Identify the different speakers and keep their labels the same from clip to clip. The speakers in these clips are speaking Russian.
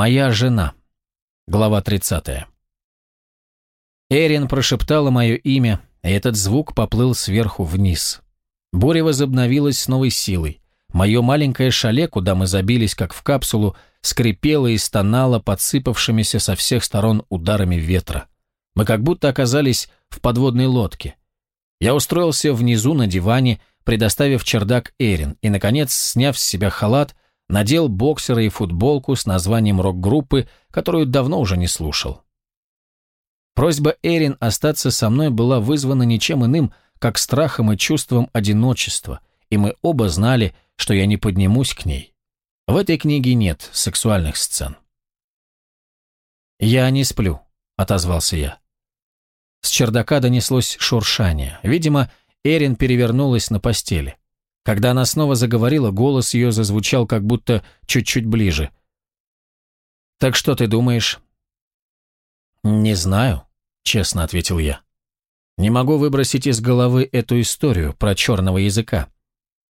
Speaker 1: Моя жена. Глава 30. Эрин прошептала мое имя, и этот звук поплыл сверху вниз. Буря возобновилась с новой силой. Мое маленькое шале, куда мы забились, как в капсулу, скрипело и стонало подсыпавшимися со всех сторон ударами ветра. Мы как будто оказались в подводной лодке. Я устроился внизу на диване, предоставив чердак Эрин, и, наконец, сняв с себя халат, надел боксеры и футболку с названием рок-группы, которую давно уже не слушал. Просьба Эрин остаться со мной была вызвана ничем иным, как страхом и чувством одиночества, и мы оба знали, что я не поднимусь к ней. В этой книге нет сексуальных сцен. «Я не сплю», — отозвался я. С чердака донеслось шуршание. Видимо, Эрин перевернулась на постели. Когда она снова заговорила, голос ее зазвучал как будто чуть-чуть ближе. «Так что ты думаешь?» «Не знаю», — честно ответил я. «Не могу выбросить из головы эту историю про черного языка.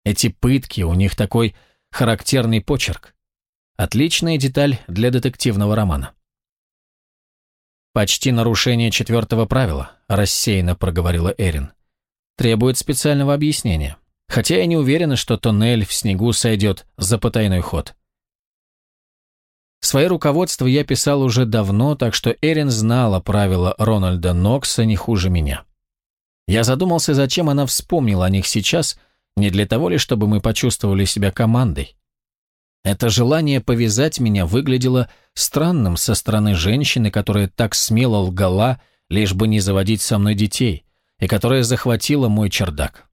Speaker 1: Эти пытки, у них такой характерный почерк. Отличная деталь для детективного романа». «Почти нарушение четвертого правила», — рассеянно проговорила Эрин. «Требует специального объяснения хотя я не уверена, что тоннель в снегу сойдет за потайной ход. Свои руководства я писал уже давно, так что Эрин знала правила Рональда Нокса не хуже меня. Я задумался, зачем она вспомнила о них сейчас, не для того ли, чтобы мы почувствовали себя командой. Это желание повязать меня выглядело странным со стороны женщины, которая так смело лгала, лишь бы не заводить со мной детей, и которая захватила мой чердак.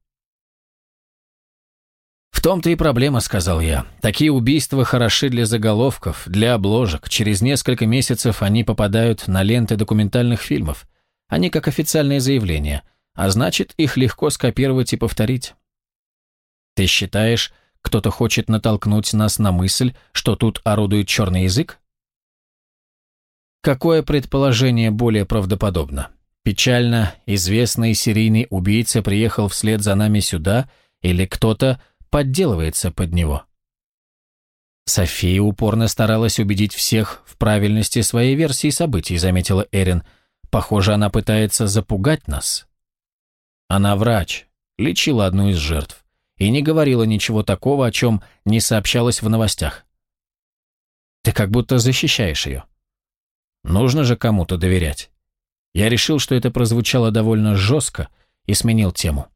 Speaker 1: «В том-то и проблема», — сказал я. «Такие убийства хороши для заголовков, для обложек. Через несколько месяцев они попадают на ленты документальных фильмов. Они как официальное заявление, а значит, их легко скопировать и повторить». «Ты считаешь, кто-то хочет натолкнуть нас на мысль, что тут орудует черный язык?» Какое предположение более правдоподобно? Печально известный серийный убийца приехал вслед за нами сюда, или кто-то подделывается под него. София упорно старалась убедить всех в правильности своей версии событий, заметила Эрин. Похоже, она пытается запугать нас. Она врач, лечила одну из жертв и не говорила ничего такого, о чем не сообщалось в новостях. Ты как будто защищаешь ее. Нужно же кому-то доверять. Я решил, что это прозвучало довольно жестко и сменил тему.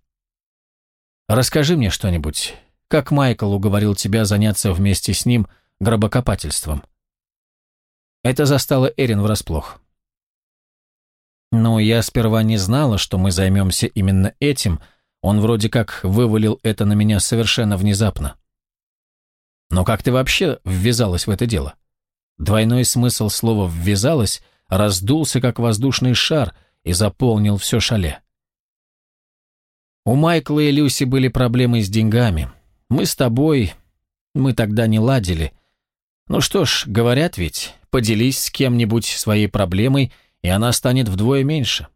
Speaker 1: Расскажи мне что-нибудь. Как Майкл уговорил тебя заняться вместе с ним гробокопательством?» Это застало Эрин врасплох. «Ну, я сперва не знала, что мы займемся именно этим. Он вроде как вывалил это на меня совершенно внезапно. Но как ты вообще ввязалась в это дело? Двойной смысл слова «ввязалась» раздулся, как воздушный шар, и заполнил все шале. У Майкла и Люси были проблемы с деньгами. Мы с тобой... Мы тогда не ладили. Ну что ж, говорят ведь, поделись с кем-нибудь своей проблемой, и она станет вдвое меньше.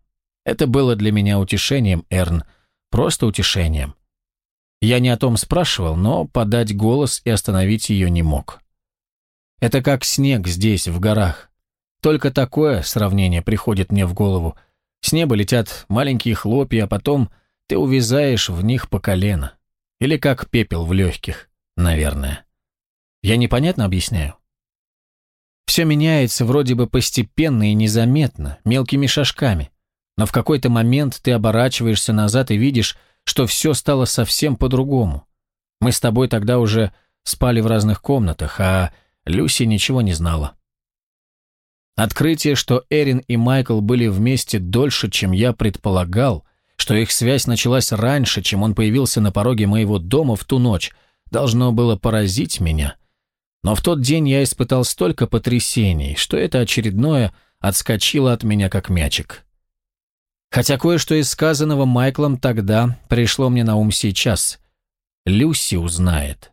Speaker 1: Это было для меня утешением, Эрн, просто утешением. Я не о том спрашивал, но подать голос и остановить ее не мог. Это как снег здесь, в горах. Только такое сравнение приходит мне в голову. С неба летят маленькие хлопья, а потом ты увязаешь в них по колено. Или как пепел в легких, наверное. Я непонятно объясняю? Все меняется вроде бы постепенно и незаметно, мелкими шажками. Но в какой-то момент ты оборачиваешься назад и видишь, что все стало совсем по-другому. Мы с тобой тогда уже спали в разных комнатах, а Люси ничего не знала. Открытие, что Эрин и Майкл были вместе дольше, чем я предполагал, что их связь началась раньше, чем он появился на пороге моего дома в ту ночь, должно было поразить меня. Но в тот день я испытал столько потрясений, что это очередное отскочило от меня как мячик. Хотя кое-что из сказанного Майклом тогда пришло мне на ум сейчас. Люси узнает.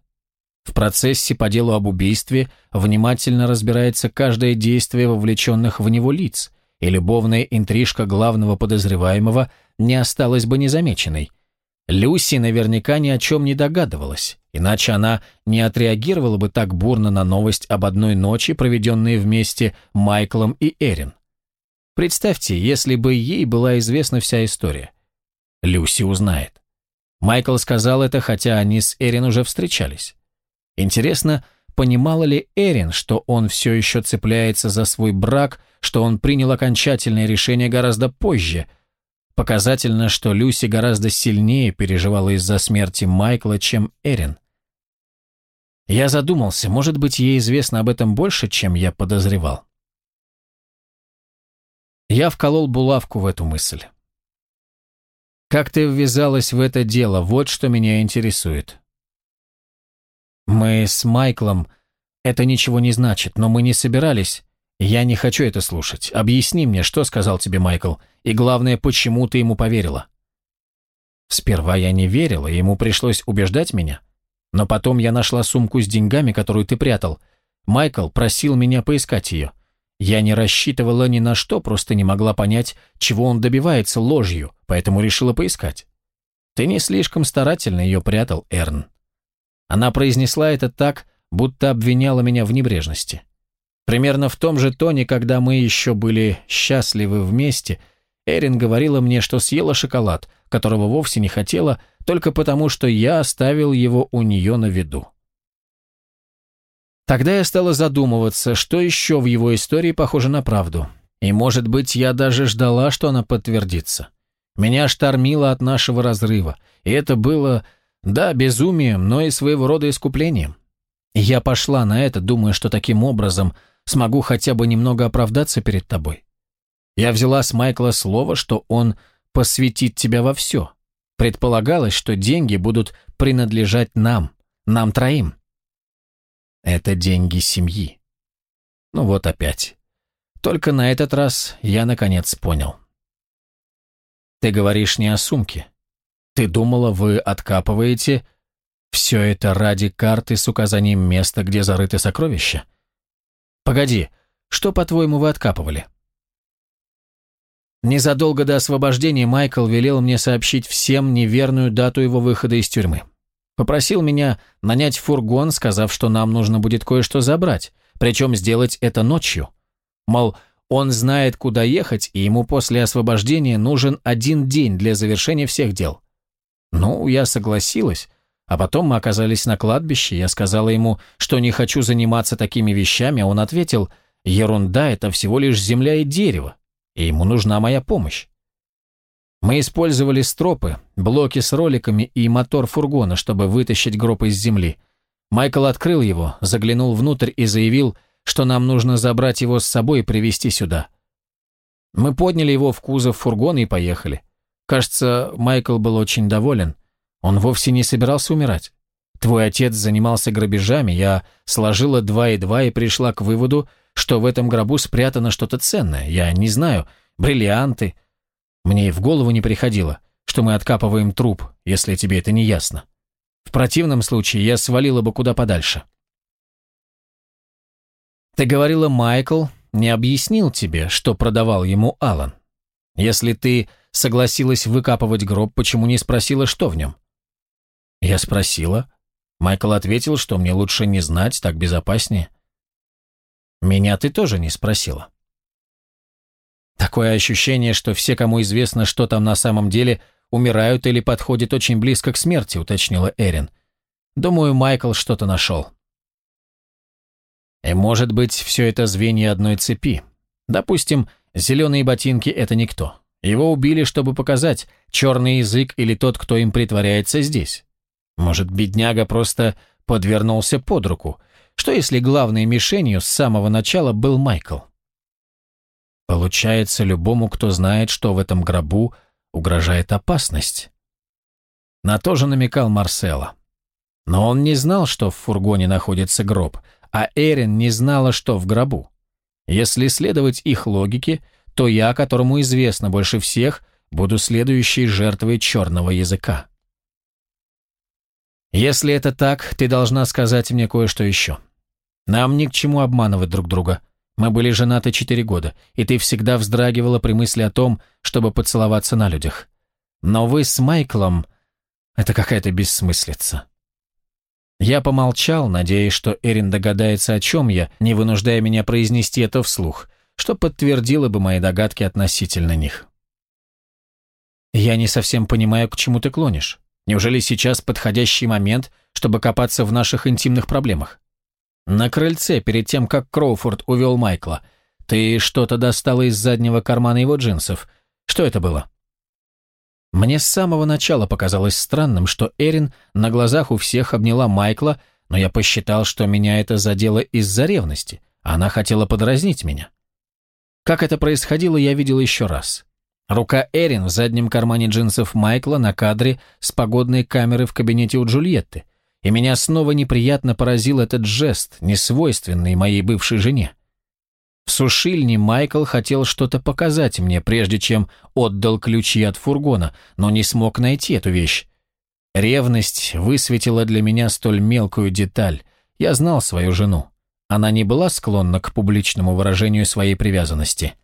Speaker 1: В процессе по делу об убийстве внимательно разбирается каждое действие вовлеченных в него лиц, и любовная интрижка главного подозреваемого не осталась бы незамеченной. Люси наверняка ни о чем не догадывалась, иначе она не отреагировала бы так бурно на новость об одной ночи, проведенной вместе Майклом и Эрин. Представьте, если бы ей была известна вся история. Люси узнает. Майкл сказал это, хотя они с Эрин уже встречались. Интересно, понимала ли Эрин, что он все еще цепляется за свой брак, что он принял окончательное решение гораздо позже – Показательно, что Люси гораздо сильнее переживала из-за смерти Майкла, чем Эрин. Я задумался, может быть, ей известно об этом больше, чем я подозревал. Я вколол булавку в эту мысль. Как ты ввязалась в это дело, вот что меня интересует. Мы с Майклом... Это ничего не значит, но мы не собирались... «Я не хочу это слушать. Объясни мне, что сказал тебе Майкл, и главное, почему ты ему поверила?» Сперва я не верила, ему пришлось убеждать меня. Но потом я нашла сумку с деньгами, которую ты прятал. Майкл просил меня поискать ее. Я не рассчитывала ни на что, просто не могла понять, чего он добивается ложью, поэтому решила поискать. Ты не слишком старательно ее прятал, Эрн. Она произнесла это так, будто обвиняла меня в небрежности. Примерно в том же тоне, когда мы еще были счастливы вместе, Эрин говорила мне, что съела шоколад, которого вовсе не хотела, только потому, что я оставил его у нее на виду. Тогда я стала задумываться, что еще в его истории похоже на правду. И, может быть, я даже ждала, что она подтвердится. Меня штормило от нашего разрыва, и это было, да, безумием, но и своего рода искуплением. я пошла на это, думая, что таким образом смогу хотя бы немного оправдаться перед тобой. Я взяла с Майкла слово, что он посвятит тебя во все. Предполагалось, что деньги будут принадлежать нам, нам троим. Это деньги семьи. Ну вот опять. Только на этот раз я наконец понял. Ты говоришь не о сумке. Ты думала, вы откапываете все это ради карты с указанием места, где зарыты сокровища? Погоди, что, по-твоему, вы откапывали? Незадолго до освобождения Майкл велел мне сообщить всем неверную дату его выхода из тюрьмы. Попросил меня нанять фургон, сказав, что нам нужно будет кое-что забрать, причем сделать это ночью. Мол, он знает, куда ехать, и ему после освобождения нужен один день для завершения всех дел. Ну, я согласилась, а потом мы оказались на кладбище, я сказала ему, что не хочу заниматься такими вещами, а он ответил, ерунда, это всего лишь земля и дерево, и ему нужна моя помощь. Мы использовали стропы, блоки с роликами и мотор фургона, чтобы вытащить гроб из земли. Майкл открыл его, заглянул внутрь и заявил, что нам нужно забрать его с собой и привезти сюда. Мы подняли его в кузов фургона и поехали. Кажется, Майкл был очень доволен. Он вовсе не собирался умирать. Твой отец занимался грабежами, я сложила два и два и пришла к выводу, что в этом гробу спрятано что-то ценное. Я не знаю, бриллианты. Мне и в голову не приходило, что мы откапываем труп, если тебе это не ясно. В противном случае я свалила бы куда подальше. Ты говорила, Майкл не объяснил тебе, что продавал ему Алан. Если ты согласилась выкапывать гроб, почему не спросила, что в нем? Я спросила. Майкл ответил, что мне лучше не знать, так безопаснее. Меня ты тоже не спросила. Такое ощущение, что все, кому известно, что там на самом деле, умирают или подходят очень близко к смерти, уточнила Эрин. Думаю, Майкл что-то нашел. И может быть, все это звенья одной цепи. Допустим, зеленые ботинки — это никто. Его убили, чтобы показать, черный язык или тот, кто им притворяется здесь. Может, бедняга просто подвернулся под руку? Что если главной мишенью с самого начала был Майкл? Получается, любому, кто знает, что в этом гробу угрожает опасность. На то же намекал Марсело. Но он не знал, что в фургоне находится гроб, а Эрин не знала, что в гробу. Если следовать их логике, то я, которому известно больше всех, буду следующей жертвой черного языка. Если это так, ты должна сказать мне кое-что еще. Нам ни к чему обманывать друг друга. Мы были женаты четыре года, и ты всегда вздрагивала при мысли о том, чтобы поцеловаться на людях. Но вы с Майклом... Это какая-то бессмыслица. Я помолчал, надеясь, что Эрин догадается, о чем я, не вынуждая меня произнести это вслух, что подтвердило бы мои догадки относительно них. «Я не совсем понимаю, к чему ты клонишь. Неужели сейчас подходящий момент, чтобы копаться в наших интимных проблемах? На крыльце, перед тем, как Кроуфорд увел Майкла, ты что-то достала из заднего кармана его джинсов. Что это было?» Мне с самого начала показалось странным, что Эрин на глазах у всех обняла Майкла, но я посчитал, что меня это задело из-за ревности. Она хотела подразнить меня. Как это происходило, я видел еще раз. Рука Эрин в заднем кармане джинсов Майкла на кадре с погодной камеры в кабинете у Джульетты. И меня снова неприятно поразил этот жест, несвойственный моей бывшей жене. В сушильне Майкл хотел что-то показать мне, прежде чем отдал ключи от фургона, но не смог найти эту вещь. Ревность высветила для меня столь мелкую деталь. Я знал свою жену. Она не была склонна к публичному выражению своей привязанности.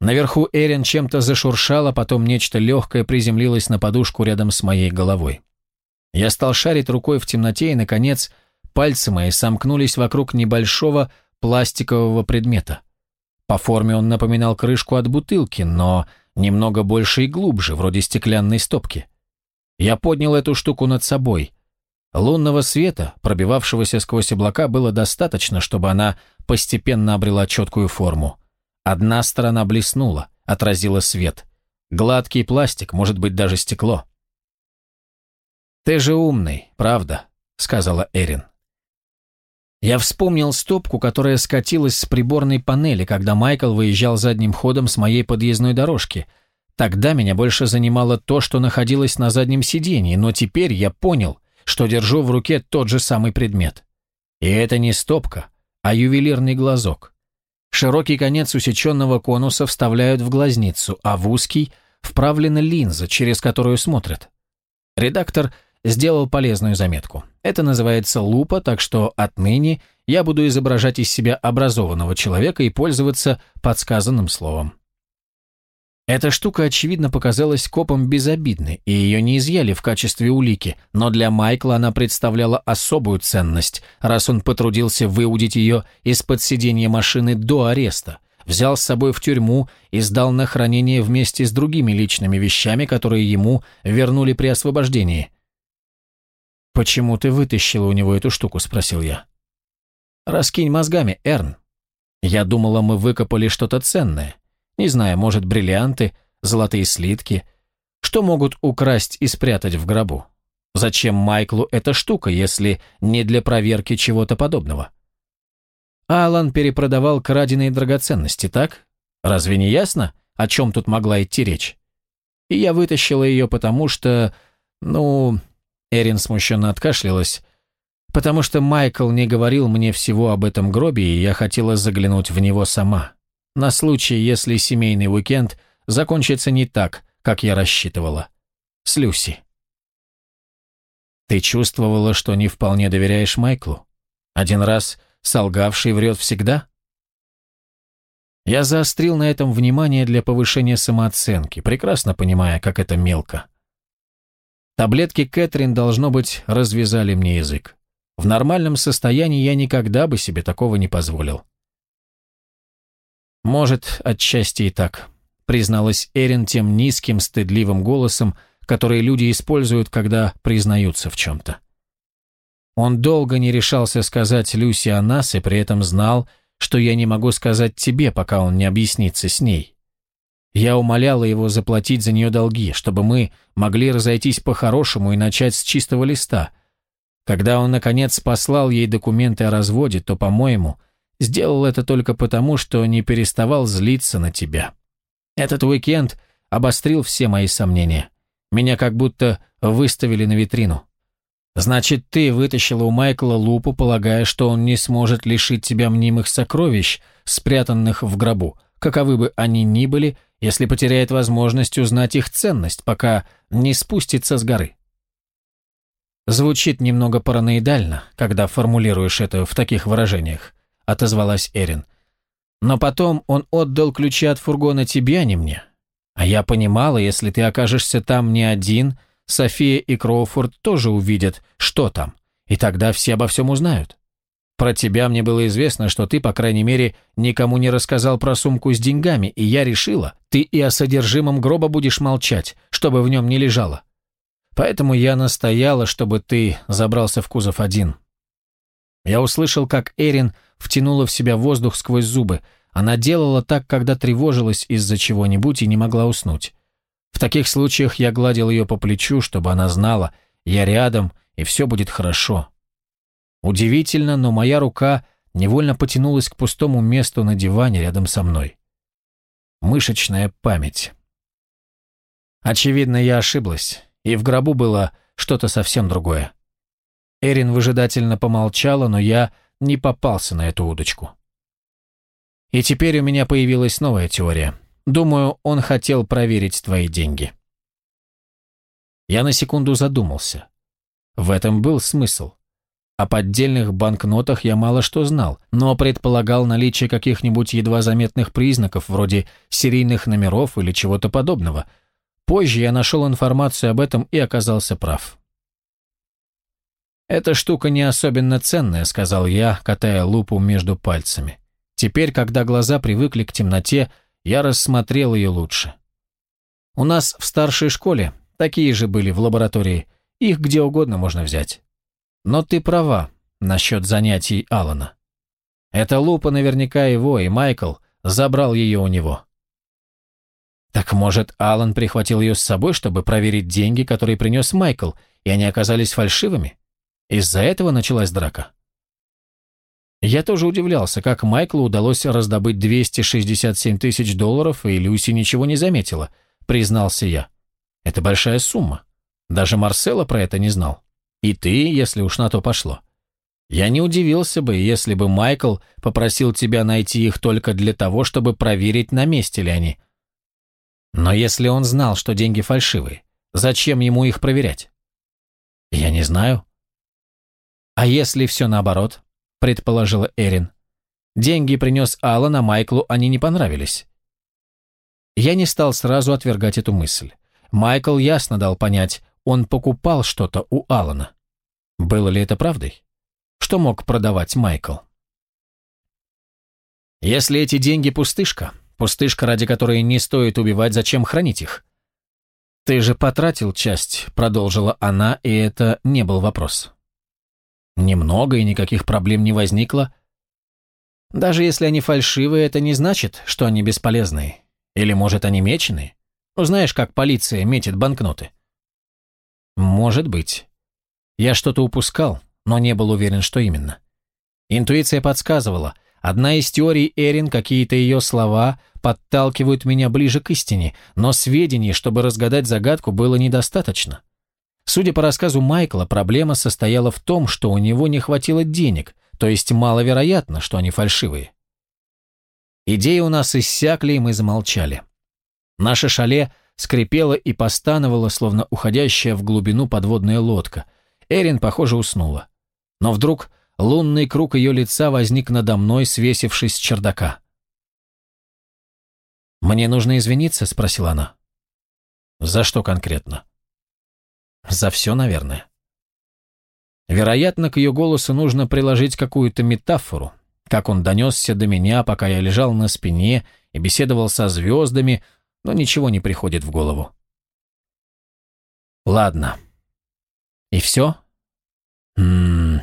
Speaker 1: Наверху Эрин чем-то зашуршала, потом нечто легкое приземлилось на подушку рядом с моей головой. Я стал шарить рукой в темноте, и, наконец, пальцы мои сомкнулись вокруг небольшого, пластикового предмета. По форме он напоминал крышку от бутылки, но немного больше и глубже, вроде стеклянной стопки. Я поднял эту штуку над собой. Лунного света, пробивавшегося сквозь облака, было достаточно, чтобы она постепенно обрела четкую форму. Одна сторона блеснула, отразила свет. Гладкий пластик, может быть, даже стекло. «Ты же умный, правда?» — сказала Эрин. Я вспомнил стопку, которая скатилась с приборной панели, когда Майкл выезжал задним ходом с моей подъездной дорожки. Тогда меня больше занимало то, что находилось на заднем сидении, но теперь я понял, что держу в руке тот же самый предмет. И это не стопка, а ювелирный глазок. Широкий конец усеченного конуса вставляют в глазницу, а в узкий вправлена линза, через которую смотрят. Редактор сделал полезную заметку. Это называется лупа, так что отныне я буду изображать из себя образованного человека и пользоваться подсказанным словом. Эта штука, очевидно, показалась копам безобидной, и ее не изъяли в качестве улики, но для Майкла она представляла особую ценность, раз он потрудился выудить ее из-под сиденья машины до ареста, взял с собой в тюрьму и сдал на хранение вместе с другими личными вещами, которые ему вернули при освобождении – «Почему ты вытащила у него эту штуку?» – спросил я. «Раскинь мозгами, Эрн. Я думала, мы выкопали что-то ценное. Не знаю, может, бриллианты, золотые слитки. Что могут украсть и спрятать в гробу? Зачем Майклу эта штука, если не для проверки чего-то подобного?» Алан перепродавал краденые драгоценности, так? Разве не ясно, о чем тут могла идти речь? И я вытащила ее потому, что, ну, Эрин смущенно откашлялась, потому что Майкл не говорил мне всего об этом гробе, и я хотела заглянуть в него сама. На случай, если семейный уикенд закончится не так, как я рассчитывала. С Люси. Ты чувствовала, что не вполне доверяешь Майклу? Один раз солгавший врет всегда? Я заострил на этом внимание для повышения самооценки, прекрасно понимая, как это мелко. Таблетки Кэтрин, должно быть, развязали мне язык. В нормальном состоянии я никогда бы себе такого не позволил. «Может, отчасти и так», — призналась Эрин тем низким, стыдливым голосом, который люди используют, когда признаются в чем-то. Он долго не решался сказать Люси о нас и при этом знал, что я не могу сказать тебе, пока он не объяснится с ней. Я умоляла его заплатить за нее долги, чтобы мы могли разойтись по-хорошему и начать с чистого листа. Когда он, наконец, послал ей документы о разводе, то, по-моему, сделал это только потому, что не переставал злиться на тебя. Этот уикенд обострил все мои сомнения. Меня как будто выставили на витрину. Значит, ты вытащила у Майкла лупу, полагая, что он не сможет лишить тебя мнимых сокровищ, спрятанных в гробу, каковы бы они ни были, если потеряет возможность узнать их ценность, пока не спустится с горы. Звучит немного параноидально, когда формулируешь это в таких выражениях, отозвалась Эрин. Но потом он отдал ключи от фургона тебе, а не мне. А я понимала, если ты окажешься там не один, София и Кроуфорд тоже увидят, что там, и тогда все обо всем узнают. Про тебя мне было известно, что ты, по крайней мере, никому не рассказал про сумку с деньгами, и я решила, ты и о содержимом гроба будешь молчать, чтобы в нем не лежало. Поэтому я настояла, чтобы ты забрался в кузов один. Я услышал, как Эрин втянула в себя воздух сквозь зубы. Она делала так, когда тревожилась из-за чего-нибудь и не могла уснуть. В таких случаях я гладил ее по плечу, чтобы она знала, я рядом, и все будет хорошо. Удивительно, но моя рука невольно потянулась к пустому месту на диване рядом со мной. Мышечная память. Очевидно, я ошиблась, и в гробу было что-то совсем другое. Эрин выжидательно помолчала, но я не попался на эту удочку. И теперь у меня появилась новая теория. Думаю, он хотел проверить твои деньги. Я на секунду задумался. В этом был смысл. О поддельных банкнотах я мало что знал, но предполагал наличие каких-нибудь едва заметных признаков, вроде серийных номеров или чего-то подобного. Позже я нашел информацию об этом и оказался прав. «Эта штука не особенно ценная», — сказал я, катая лупу между пальцами. Теперь, когда глаза привыкли к темноте, я рассмотрел ее лучше. У нас в старшей школе такие же были в лаборатории, их где угодно можно взять. Но ты права насчет занятий Алана. Эта лупа наверняка его, и Майкл забрал ее у него. Так может, Алан прихватил ее с собой, чтобы проверить деньги, которые принес Майкл, и они оказались фальшивыми? Из-за этого началась драка. Я тоже удивлялся, как Майклу удалось раздобыть 267 тысяч долларов, и Люси ничего не заметила, признался я. Это большая сумма. Даже Марсело про это не знал. И ты, если уж на то пошло. Я не удивился бы, если бы Майкл попросил тебя найти их только для того, чтобы проверить, на месте ли они. Но если он знал, что деньги фальшивые, зачем ему их проверять? Я не знаю. «А если все наоборот?» – предположила Эрин. «Деньги принес Аллан, а Майклу они не понравились». Я не стал сразу отвергать эту мысль. Майкл ясно дал понять, он покупал что-то у Алана. Было ли это правдой? Что мог продавать Майкл? Если эти деньги пустышка, пустышка, ради которой не стоит убивать, зачем хранить их? Ты же потратил часть, продолжила она, и это не был вопрос. Немного и никаких проблем не возникло. Даже если они фальшивые, это не значит, что они бесполезные. Или, может, они меченые? Ну, знаешь, как полиция метит банкноты. Может быть. Я что-то упускал, но не был уверен, что именно. Интуиция подсказывала. Одна из теорий Эрин, какие-то ее слова, подталкивают меня ближе к истине, но сведений, чтобы разгадать загадку, было недостаточно. Судя по рассказу Майкла, проблема состояла в том, что у него не хватило денег, то есть маловероятно, что они фальшивые. Идеи у нас иссякли, и мы замолчали. Наше шале скрипело и постановало, словно уходящая в глубину подводная лодка. Эрин, похоже, уснула. Но вдруг лунный круг ее лица возник надо мной, свесившись с чердака. «Мне нужно извиниться?» — спросила она. «За что конкретно?» За все, наверное. Вероятно, к ее голосу нужно приложить какую-то метафору, как он донесся до меня, пока я лежал на спине и беседовал со звездами, но ничего не приходит в голову. Ладно. И все? М -м -м.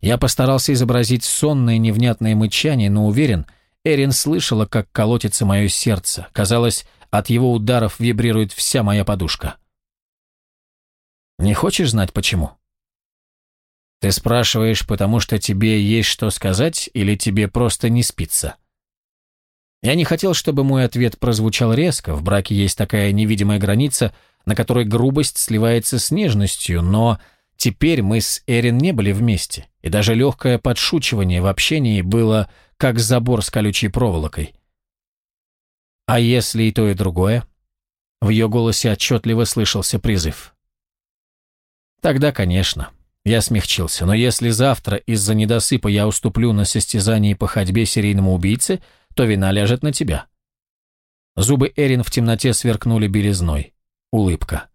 Speaker 1: Я постарался изобразить сонное невнятное мычание, но уверен, Эрин слышала, как колотится мое сердце. Казалось, от его ударов вибрирует вся моя подушка. Не хочешь знать почему? Ты спрашиваешь, потому что тебе есть что сказать или тебе просто не спится? Я не хотел, чтобы мой ответ прозвучал резко, в браке есть такая невидимая граница, на которой грубость сливается с нежностью, но теперь мы с Эрин не были вместе, и даже легкое подшучивание в общении было как забор с колючей проволокой. А если и то, и другое? В ее голосе отчетливо слышался призыв. Тогда, конечно. Я смягчился, но если завтра из-за недосыпа я уступлю на состязании по ходьбе серийному убийце, то вина ляжет на тебя. Зубы Эрин в темноте сверкнули белизной. Улыбка.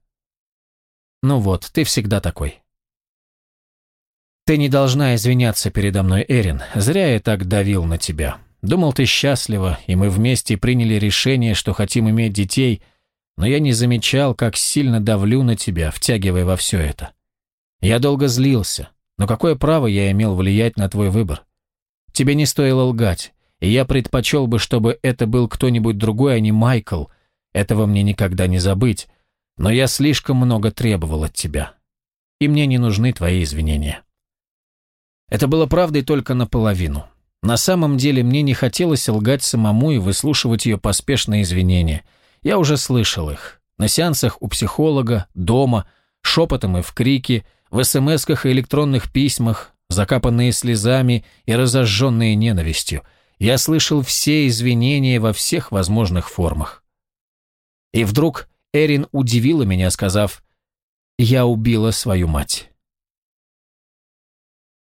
Speaker 1: Ну вот, ты всегда такой. Ты не должна извиняться передо мной, Эрин. Зря я так давил на тебя. Думал, ты счастлива, и мы вместе приняли решение, что хотим иметь детей, но я не замечал, как сильно давлю на тебя, втягивая во все это. Я долго злился, но какое право я имел влиять на твой выбор? Тебе не стоило лгать, и я предпочел бы, чтобы это был кто-нибудь другой, а не Майкл. Этого мне никогда не забыть, но я слишком много требовал от тебя, и мне не нужны твои извинения. Это было правдой только наполовину. На самом деле мне не хотелось лгать самому и выслушивать ее поспешные извинения. Я уже слышал их. На сеансах у психолога, дома, шепотом и в крике, в смсках и электронных письмах, закапанные слезами и разожженные ненавистью. Я слышал все извинения во всех возможных формах. И вдруг Эрин удивила меня, сказав, «Я убила свою мать».